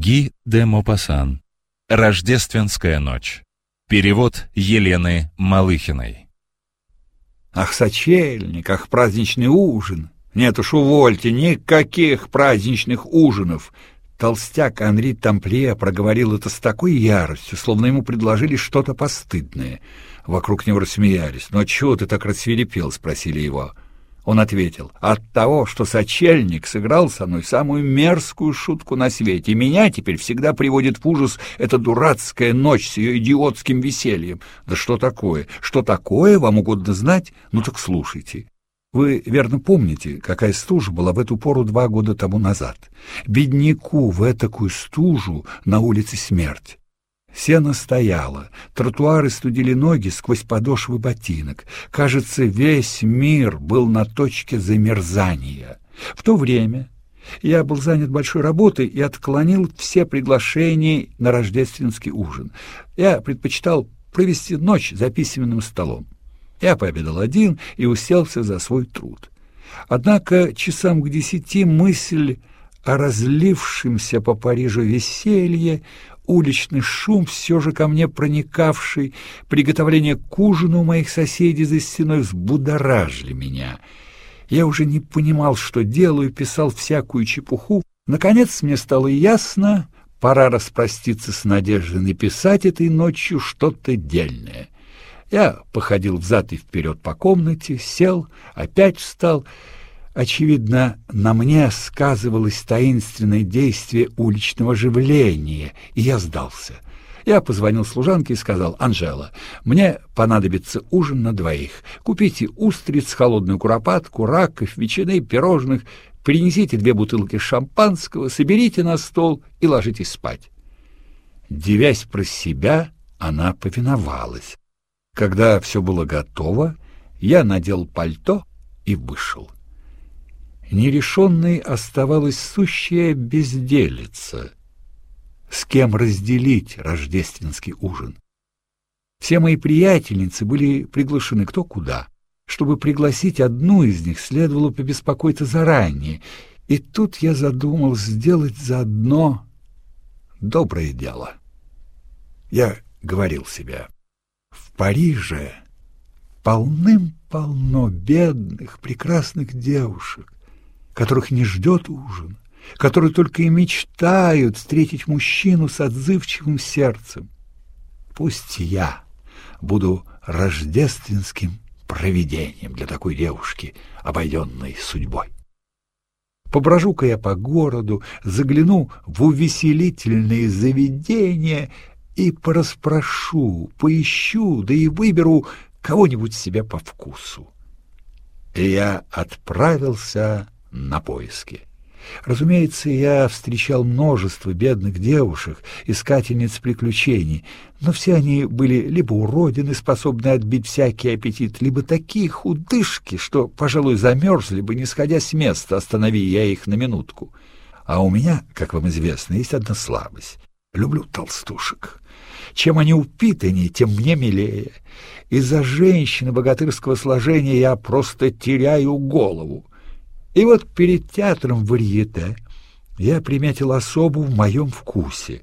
Ги де Мопассан. Рождественская ночь. Перевод Елены Малыхиной. Ах, сочельник, ах, праздничный ужин. Нет уж, увольте, никаких праздничных ужинов. Толстяк Анри Тамплие проговорил это с такой яростью, словно ему предложили что-то постыдное. Вокруг него рассмеялись. «Ну, а чего ты так рассверепел?» — спросили его. Он ответил, от того, что сочельник сыграл со мной самую мерзкую шутку на свете, и меня теперь всегда приводит в ужас эта дурацкая ночь с ее идиотским весельем. Да что такое? Что такое, вам угодно знать? Ну так слушайте. Вы верно помните, какая стужа была в эту пору два года тому назад? Бедняку в этакую стужу на улице смерть. Сено стояло, тротуары студили ноги сквозь подошвы ботинок. Кажется, весь мир был на точке замерзания. В то время я был занят большой работой и отклонил все приглашения на рождественский ужин. Я предпочитал провести ночь за письменным столом. Я пообедал один и уселся за свой труд. Однако часам к десяти мысль о разлившемся по Парижу веселье уличный шум, все же ко мне проникавший, приготовление к ужину моих соседей за стеной взбудоражили меня. Я уже не понимал, что делаю, писал всякую чепуху. Наконец мне стало ясно, пора распроститься с надеждой написать этой ночью что-то дельное. Я походил взад и вперед по комнате, сел, опять встал — Очевидно, на мне сказывалось таинственное действие уличного оживления, и я сдался. Я позвонил служанке и сказал, «Анжела, мне понадобится ужин на двоих. Купите устриц, холодную куропатку, раков, ветчины, пирожных, принесите две бутылки шампанского, соберите на стол и ложитесь спать». Девясь про себя, она повиновалась. Когда все было готово, я надел пальто и вышел. Нерешенной оставалась сущая безделица. С кем разделить рождественский ужин? Все мои приятельницы были приглашены кто куда. Чтобы пригласить одну из них, следовало побеспокоиться заранее. И тут я задумал сделать заодно доброе дело. Я говорил себе, в Париже полным-полно бедных, прекрасных девушек, которых не ждет ужин, которые только и мечтают встретить мужчину с отзывчивым сердцем. Пусть я буду рождественским провидением для такой девушки, обойденной судьбой. Поброжу-ка я по городу, загляну в увеселительные заведения и пораспрошу, поищу, да и выберу кого-нибудь себе по вкусу. И я отправился на поиски. Разумеется, я встречал множество бедных девушек, искательниц приключений, но все они были либо уродины, способные отбить всякий аппетит, либо такие худышки, что, пожалуй, замерзли бы, не сходя с места, останови я их на минутку. А у меня, как вам известно, есть одна слабость. Люблю толстушек. Чем они упитаннее, тем мне милее. Из-за женщины богатырского сложения я просто теряю голову. И вот перед театром варьете я приметил особу в моем вкусе.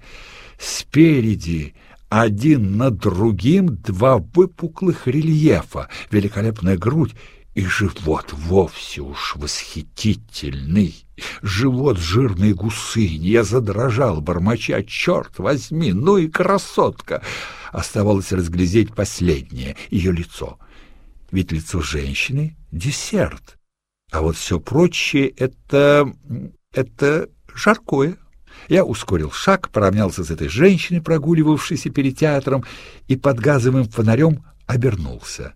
Спереди один над другим два выпуклых рельефа, великолепная грудь и живот вовсе уж восхитительный. Живот жирной гусыни. Я задрожал, бормоча, черт возьми, ну и красотка! Оставалось разглядеть последнее, ее лицо. Ведь лицо женщины — десерт. А вот все прочее — это... это жаркое. Я ускорил шаг, поравнялся с этой женщиной, прогуливавшейся перед театром, и под газовым фонарем обернулся.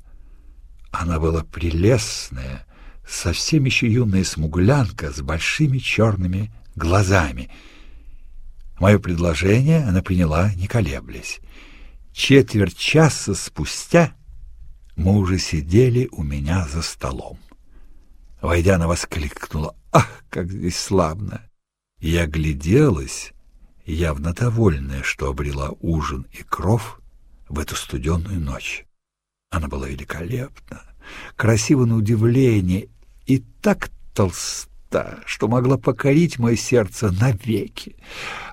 Она была прелестная, совсем еще юная смуглянка с большими черными глазами. Мое предложение она приняла, не колеблясь. Четверть часа спустя мы уже сидели у меня за столом. Войдя, она воскликнула. «Ах, как здесь славно!» Я гляделась, явно довольная, что обрела ужин и кров в эту студенную ночь. Она была великолепна, красива на удивление и так толста, что могла покорить мое сердце навеки.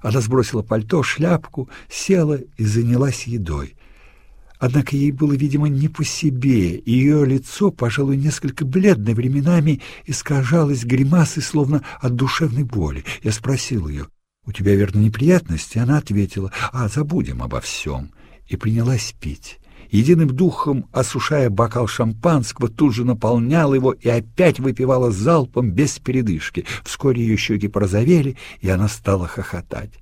Она сбросила пальто, шляпку, села и занялась едой. Однако ей было, видимо, не по себе, и ее лицо, пожалуй, несколько бледное временами, искажалось гримасой, словно от душевной боли. Я спросил ее, «У тебя, верно, неприятности?» Она ответила, «А, забудем обо всем», и принялась пить. Единым духом, осушая бокал шампанского, тут же наполняла его и опять выпивала залпом без передышки. Вскоре ее щеки порозовели, и она стала хохотать.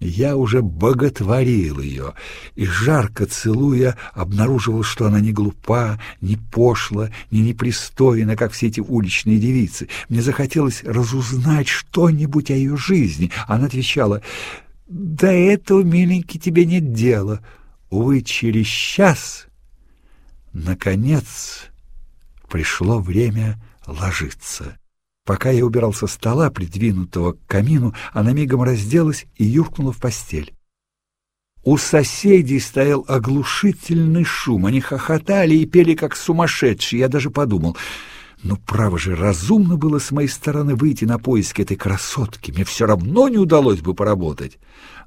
Я уже боготворил ее, и, жарко целуя, обнаруживал, что она не глупа, не пошла, не непристойна, как все эти уличные девицы. Мне захотелось разузнать что-нибудь о ее жизни. Она отвечала, «До этого, миленький, тебе нет дела». Увы, через час, наконец, пришло время ложиться. Пока я убирал со стола, придвинутого к камину, она мигом разделась и юркнула в постель. У соседей стоял оглушительный шум. Они хохотали и пели, как сумасшедшие. Я даже подумал, ну, право же, разумно было с моей стороны выйти на поиски этой красотки. Мне все равно не удалось бы поработать.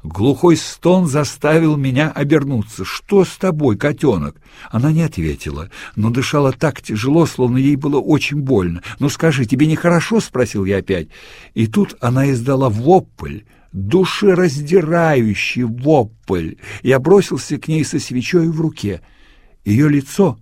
Глухой стон заставил меня обернуться. «Что с тобой, котенок?» Она не ответила, но дышала так тяжело, словно ей было очень больно. «Ну скажи, тебе нехорошо?» — спросил я опять. И тут она издала вопль, душераздирающий вопль. Я бросился к ней со свечой в руке. Ее лицо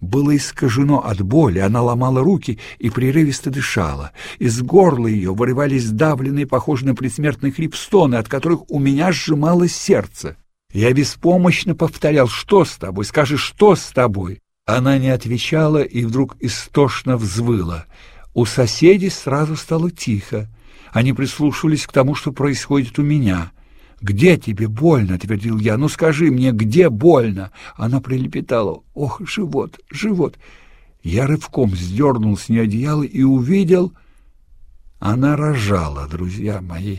было искажено от боли, она ломала руки и прерывисто дышала. Из горла ее вырывались давленные, похожие на предсмертный хрип, стоны, от которых у меня сжималось сердце. Я беспомощно повторял «Что с тобой? Скажи, что с тобой?» Она не отвечала и вдруг истошно взвыла. У соседей сразу стало тихо. Они прислушивались к тому, что происходит у меня — «Где тебе больно?» — твердил я. «Ну скажи мне, где больно?» Она прилепетала. «Ох, живот, живот!» Я рывком сдернул с нее одеяло и увидел... Она рожала, друзья мои.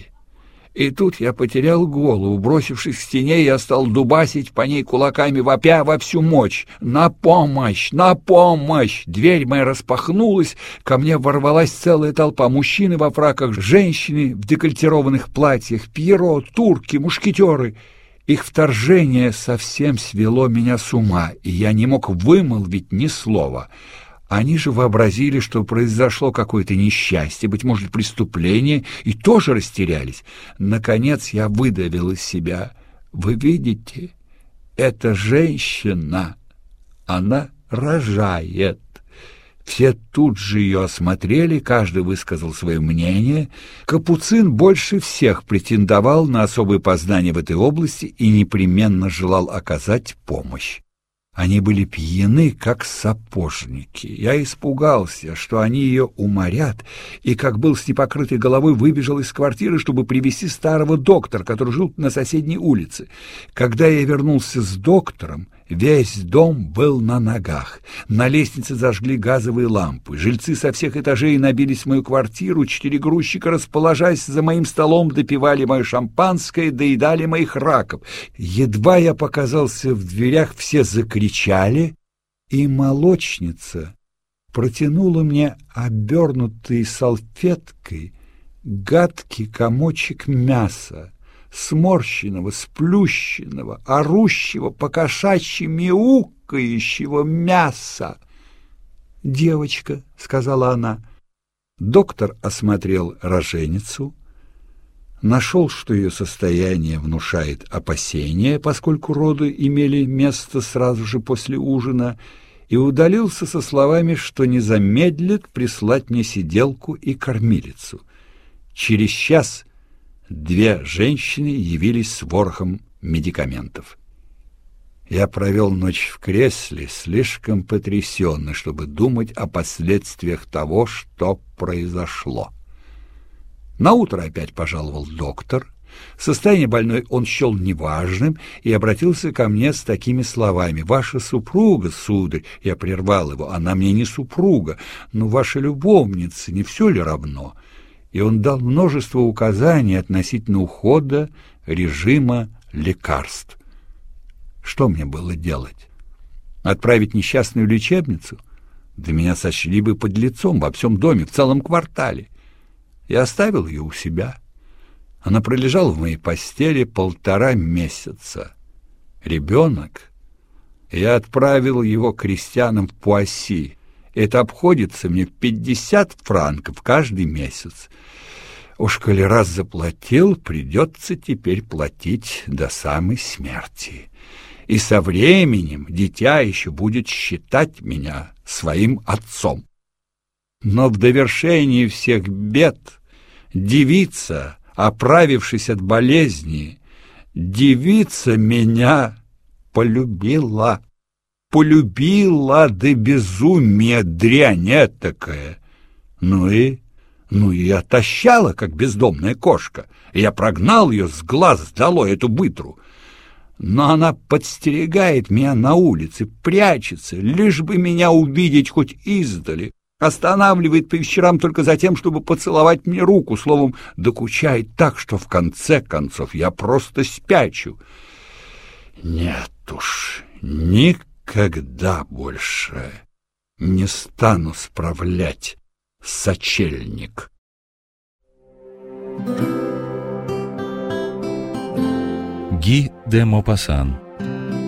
И тут я потерял голову. Бросившись к стене, я стал дубасить по ней кулаками, вопя во всю мощь. «На помощь! На помощь!» Дверь моя распахнулась, ко мне ворвалась целая толпа. Мужчины во фраках, женщины в декольтированных платьях, пьеро, турки, мушкетеры. Их вторжение совсем свело меня с ума, и я не мог вымолвить ни слова. Они же вообразили, что произошло какое-то несчастье, быть может, преступление, и тоже растерялись. Наконец я выдавил из себя. «Вы видите, эта женщина, она рожает». Все тут же ее осмотрели, каждый высказал свое мнение. Капуцин больше всех претендовал на особые познания в этой области и непременно желал оказать помощь. Они были пьяны, как сапожники. Я испугался, что они ее уморят, и, как был с непокрытой головой, выбежал из квартиры, чтобы привести старого доктора, который жил на соседней улице. Когда я вернулся с доктором, Весь дом был на ногах. На лестнице зажгли газовые лампы. Жильцы со всех этажей набились в мою квартиру. Четыре грузчика, расположась за моим столом, допивали мое шампанское, доедали моих раков. Едва я показался в дверях, все закричали, и молочница протянула мне обернутый салфеткой гадкий комочек мяса сморщенного, сплющенного, орущего, покошачьи мяукающего мяса. «Девочка», — сказала она. Доктор осмотрел роженицу, нашел, что ее состояние внушает опасения, поскольку роды имели место сразу же после ужина, и удалился со словами, что не замедлит прислать мне сиделку и кормилицу. Через час две женщины явились с ворохом медикаментов. Я провел ночь в кресле, слишком потрясенно, чтобы думать о последствиях того, что произошло. На утро опять пожаловал доктор. Состояние больной он счел неважным и обратился ко мне с такими словами. «Ваша супруга, сударь...» Я прервал его. «Она мне не супруга, но ваша любовница, не все ли равно?» И он дал множество указаний относительно ухода, режима, лекарств. Что мне было делать? Отправить несчастную в лечебницу? Да меня сочли бы под лицом во всем доме, в целом квартале. и оставил ее у себя. Она пролежала в моей постели полтора месяца. Ребенок. Я отправил его крестьянам в Пуасси. Это обходится мне в пятьдесят франков каждый месяц. Уж коли раз заплатил, придется теперь платить до самой смерти. И со временем дитя еще будет считать меня своим отцом. Но в довершении всех бед девица, оправившись от болезни, девица меня полюбила. Полюбила до безумия дрянь такая. Ну и ну и отощала, как бездомная кошка. Я прогнал ее с глаз долой, эту бытру. Но она подстерегает меня на улице, прячется, лишь бы меня увидеть хоть издали. Останавливает по вечерам только за тем, чтобы поцеловать мне руку, словом, докучает так, что в конце концов я просто спячу. Нет уж, никогда больше не стану справлять сочельник. Ги де Мопассан.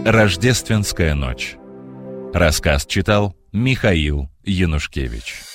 Рождественская ночь. Рассказ читал Михаил Янушкевич.